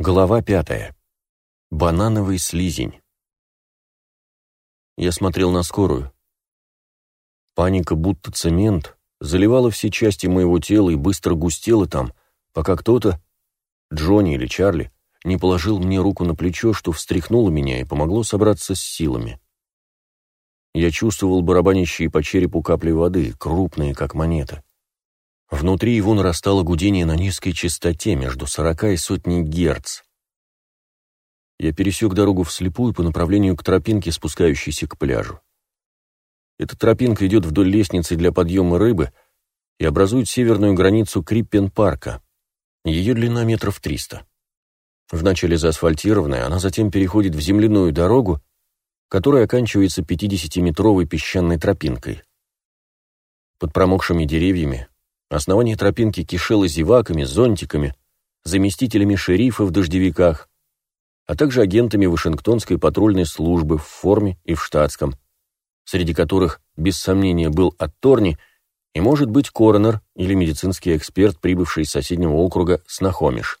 Глава пятая. Банановый слизень. Я смотрел на скорую. Паника, будто цемент, заливала все части моего тела и быстро густела там, пока кто-то, Джонни или Чарли, не положил мне руку на плечо, что встряхнуло меня и помогло собраться с силами. Я чувствовал барабанящие по черепу капли воды, крупные, как монета. Внутри его нарастало гудение на низкой частоте между сорока и сотней герц. Я пересек дорогу вслепую по направлению к тропинке, спускающейся к пляжу. Эта тропинка идет вдоль лестницы для подъема рыбы и образует северную границу Криппен-парка. Ее длина метров триста. Вначале заасфальтированная, она затем переходит в земляную дорогу, которая оканчивается 50-метровой песчаной тропинкой. Под промокшими деревьями Основание тропинки кишело зеваками, зонтиками, заместителями шерифа в дождевиках, а также агентами Вашингтонской патрульной службы в форме и в штатском, среди которых, без сомнения, был Атторни и, может быть, коронер или медицинский эксперт, прибывший из соседнего округа Снахомиш.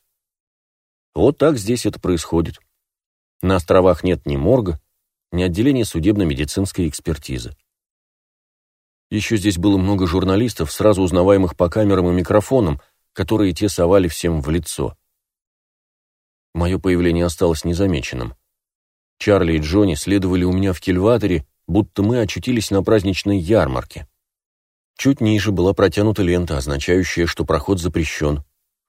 Вот так здесь это происходит. На островах нет ни морга, ни отделения судебно-медицинской экспертизы. Еще здесь было много журналистов, сразу узнаваемых по камерам и микрофонам, которые те совали всем в лицо. Мое появление осталось незамеченным. Чарли и Джонни следовали у меня в кильваторе, будто мы очутились на праздничной ярмарке. Чуть ниже была протянута лента, означающая, что проход запрещен,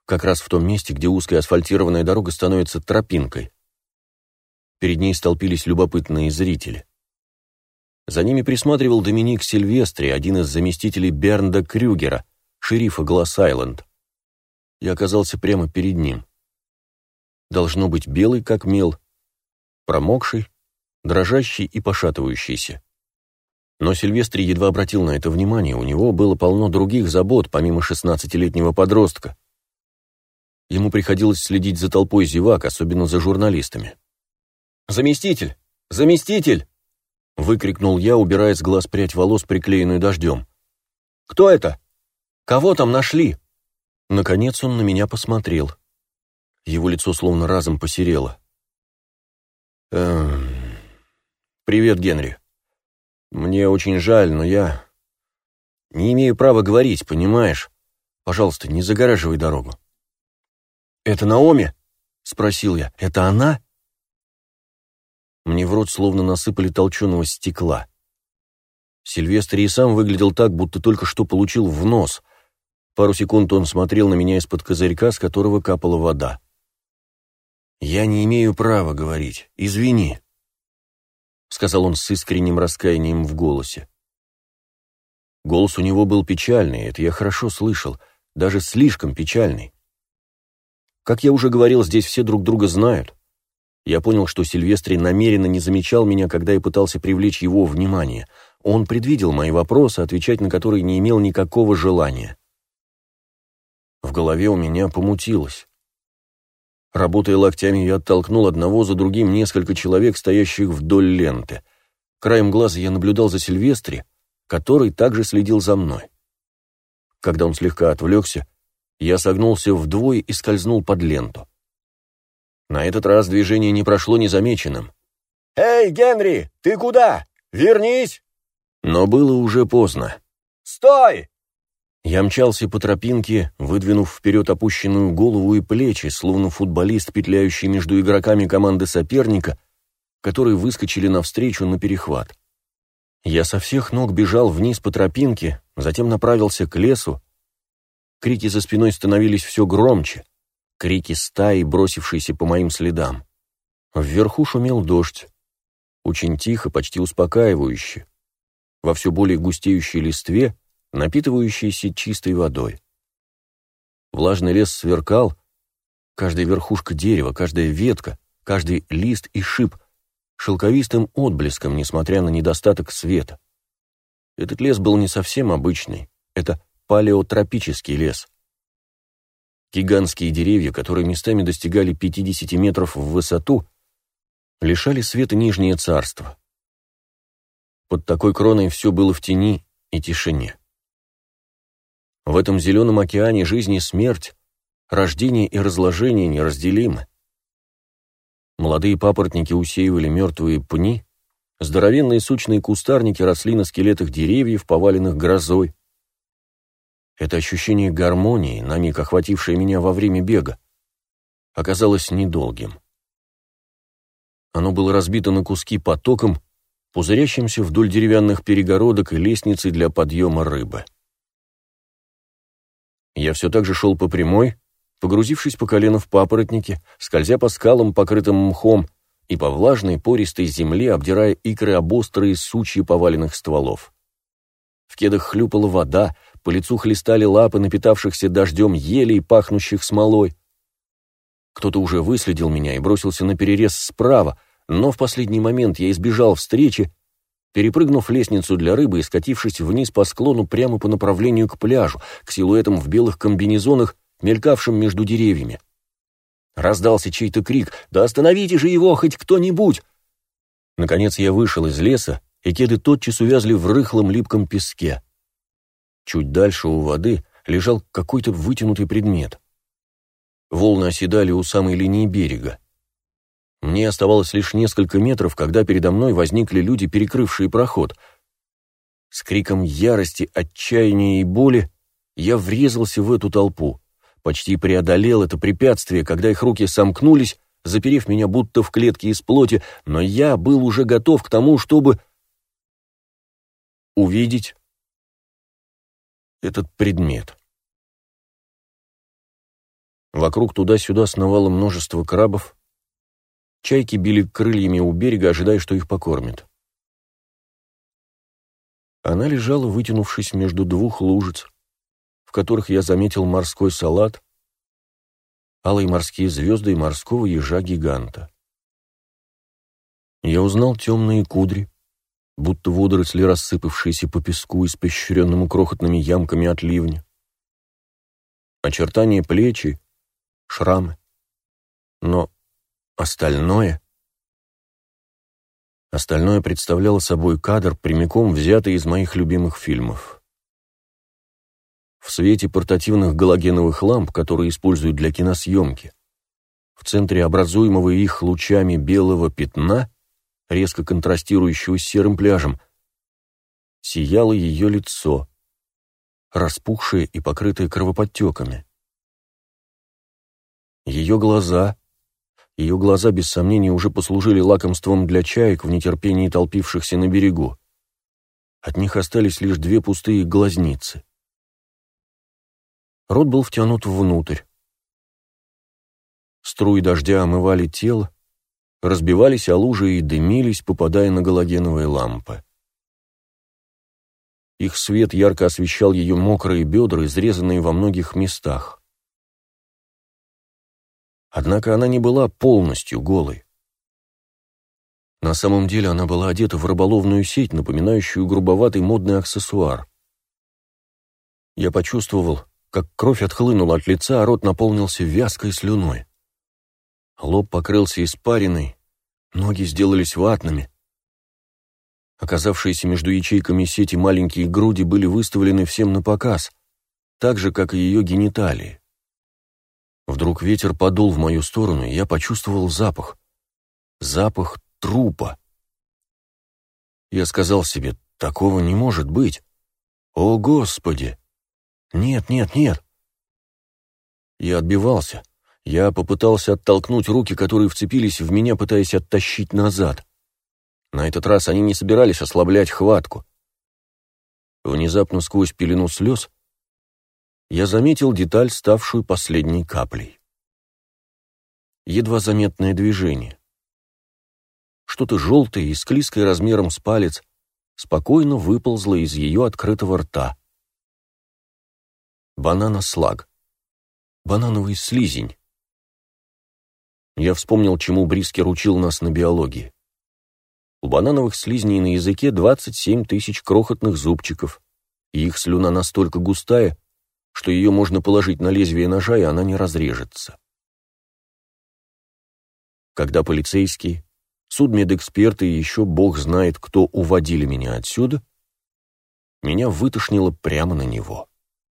как раз в том месте, где узкая асфальтированная дорога становится тропинкой. Перед ней столпились любопытные зрители. За ними присматривал Доминик Сильвестри, один из заместителей Бернда Крюгера, шерифа Гласс-Айленд. Я оказался прямо перед ним. Должно быть белый, как мел, промокший, дрожащий и пошатывающийся. Но Сильвестри едва обратил на это внимание, у него было полно других забот, помимо шестнадцатилетнего подростка. Ему приходилось следить за толпой зевак, особенно за журналистами. «Заместитель! Заместитель!» Выкрикнул я, убирая с глаз прядь волос, приклеенную дождем. «Кто это? Кого там нашли?» Наконец он на меня посмотрел. Его лицо словно разом посерело. «Эм... Привет, Генри. Мне очень жаль, но я... Не имею права говорить, понимаешь? Пожалуйста, не загораживай дорогу». «Это Наоми?» — спросил я. «Это она?» Мне в рот словно насыпали толченого стекла. Сильвестр и сам выглядел так, будто только что получил в нос. Пару секунд он смотрел на меня из-под козырька, с которого капала вода. «Я не имею права говорить. Извини», — сказал он с искренним раскаянием в голосе. Голос у него был печальный, это я хорошо слышал, даже слишком печальный. Как я уже говорил, здесь все друг друга знают. Я понял, что Сильвестри намеренно не замечал меня, когда я пытался привлечь его внимание. Он предвидел мои вопросы, отвечать на которые не имел никакого желания. В голове у меня помутилось. Работая локтями, я оттолкнул одного за другим несколько человек, стоящих вдоль ленты. Краем глаза я наблюдал за Сильвестри, который также следил за мной. Когда он слегка отвлекся, я согнулся вдвое и скользнул под ленту. На этот раз движение не прошло незамеченным. «Эй, Генри, ты куда? Вернись!» Но было уже поздно. «Стой!» Я мчался по тропинке, выдвинув вперед опущенную голову и плечи, словно футболист, петляющий между игроками команды соперника, которые выскочили навстречу на перехват. Я со всех ног бежал вниз по тропинке, затем направился к лесу. Крики за спиной становились все громче крики стаи, бросившиеся по моим следам. Вверху шумел дождь. Очень тихо, почти успокаивающе. Во все более густеющей листве, напитывающейся чистой водой. Влажный лес сверкал, каждая верхушка дерева, каждая ветка, каждый лист и шип шелковистым отблеском, несмотря на недостаток света. Этот лес был не совсем обычный, это палеотропический лес. Гигантские деревья, которые местами достигали 50 метров в высоту, лишали света Нижнее Царство. Под такой кроной все было в тени и тишине. В этом зеленом океане жизнь и смерть, рождение и разложение неразделимы. Молодые папоротники усеивали мертвые пни, здоровенные сучные кустарники росли на скелетах деревьев, поваленных грозой. Это ощущение гармонии, на миг охватившее меня во время бега, оказалось недолгим. Оно было разбито на куски потоком, пузырящимся вдоль деревянных перегородок и лестницы для подъема рыбы. Я все так же шел по прямой, погрузившись по колено в папоротники, скользя по скалам, покрытым мхом, и по влажной пористой земле, обдирая икры об острые сучьи поваленных стволов. В кедах хлюпала вода, по лицу хлестали лапы напитавшихся дождем елей, пахнущих смолой. Кто-то уже выследил меня и бросился на перерез справа, но в последний момент я избежал встречи, перепрыгнув лестницу для рыбы и скатившись вниз по склону прямо по направлению к пляжу, к силуэтам в белых комбинезонах, мелькавшим между деревьями. Раздался чей-то крик «Да остановите же его хоть кто-нибудь!» Наконец я вышел из леса, и кеды тотчас увязли в рыхлом липком песке. Чуть дальше у воды лежал какой-то вытянутый предмет. Волны оседали у самой линии берега. Мне оставалось лишь несколько метров, когда передо мной возникли люди, перекрывшие проход. С криком ярости, отчаяния и боли я врезался в эту толпу, почти преодолел это препятствие, когда их руки сомкнулись, заперев меня будто в клетке из плоти, но я был уже готов к тому, чтобы увидеть этот предмет. Вокруг туда-сюда сновало множество крабов, Чайки били крыльями у берега, ожидая, что их покормят. Она лежала, вытянувшись между двух лужиц, в которых я заметил морской салат, алые морские звезды и морского ежа-гиганта. Я узнал темные кудри, будто водоросли, рассыпавшиеся по песку, испещренному крохотными ямками от ливня. Очертания плечи, шрамы. Но Остальное... Остальное представляло собой кадр, прямиком взятый из моих любимых фильмов. В свете портативных галогеновых ламп, которые используют для киносъемки, в центре образуемого их лучами белого пятна, резко контрастирующего с серым пляжем, сияло ее лицо, распухшее и покрытое кровоподтеками. Ее глаза, ее глаза, без сомнения, уже послужили лакомством для чаек в нетерпении толпившихся на берегу. От них остались лишь две пустые глазницы. Рот был втянут внутрь. Струи дождя омывали тело, разбивались о лужи и дымились, попадая на галогеновые лампы. Их свет ярко освещал ее мокрые бедра, изрезанные во многих местах. Однако она не была полностью голой. На самом деле она была одета в рыболовную сеть, напоминающую грубоватый модный аксессуар. Я почувствовал, как кровь отхлынула от лица, а рот наполнился вязкой слюной. Лоб покрылся испариной, ноги сделались ватными. Оказавшиеся между ячейками сети маленькие груди были выставлены всем на показ, так же, как и ее гениталии. Вдруг ветер подул в мою сторону, и я почувствовал запах. Запах трупа. Я сказал себе, такого не может быть. О, Господи! Нет, нет, нет. Я отбивался. Я попытался оттолкнуть руки, которые вцепились в меня, пытаясь оттащить назад. На этот раз они не собирались ослаблять хватку. Внезапно сквозь пелену слез я заметил деталь, ставшую последней каплей. Едва заметное движение. Что-то желтое и склизкое размером с палец спокойно выползло из ее открытого рта. Банана-слаг. Банановый слизень. Я вспомнил, чему Брискер учил нас на биологии. У банановых слизней на языке 27 тысяч крохотных зубчиков, и их слюна настолько густая, что ее можно положить на лезвие ножа, и она не разрежется. Когда полицейские, судмедэксперты и еще бог знает кто уводили меня отсюда, меня вытошнило прямо на него.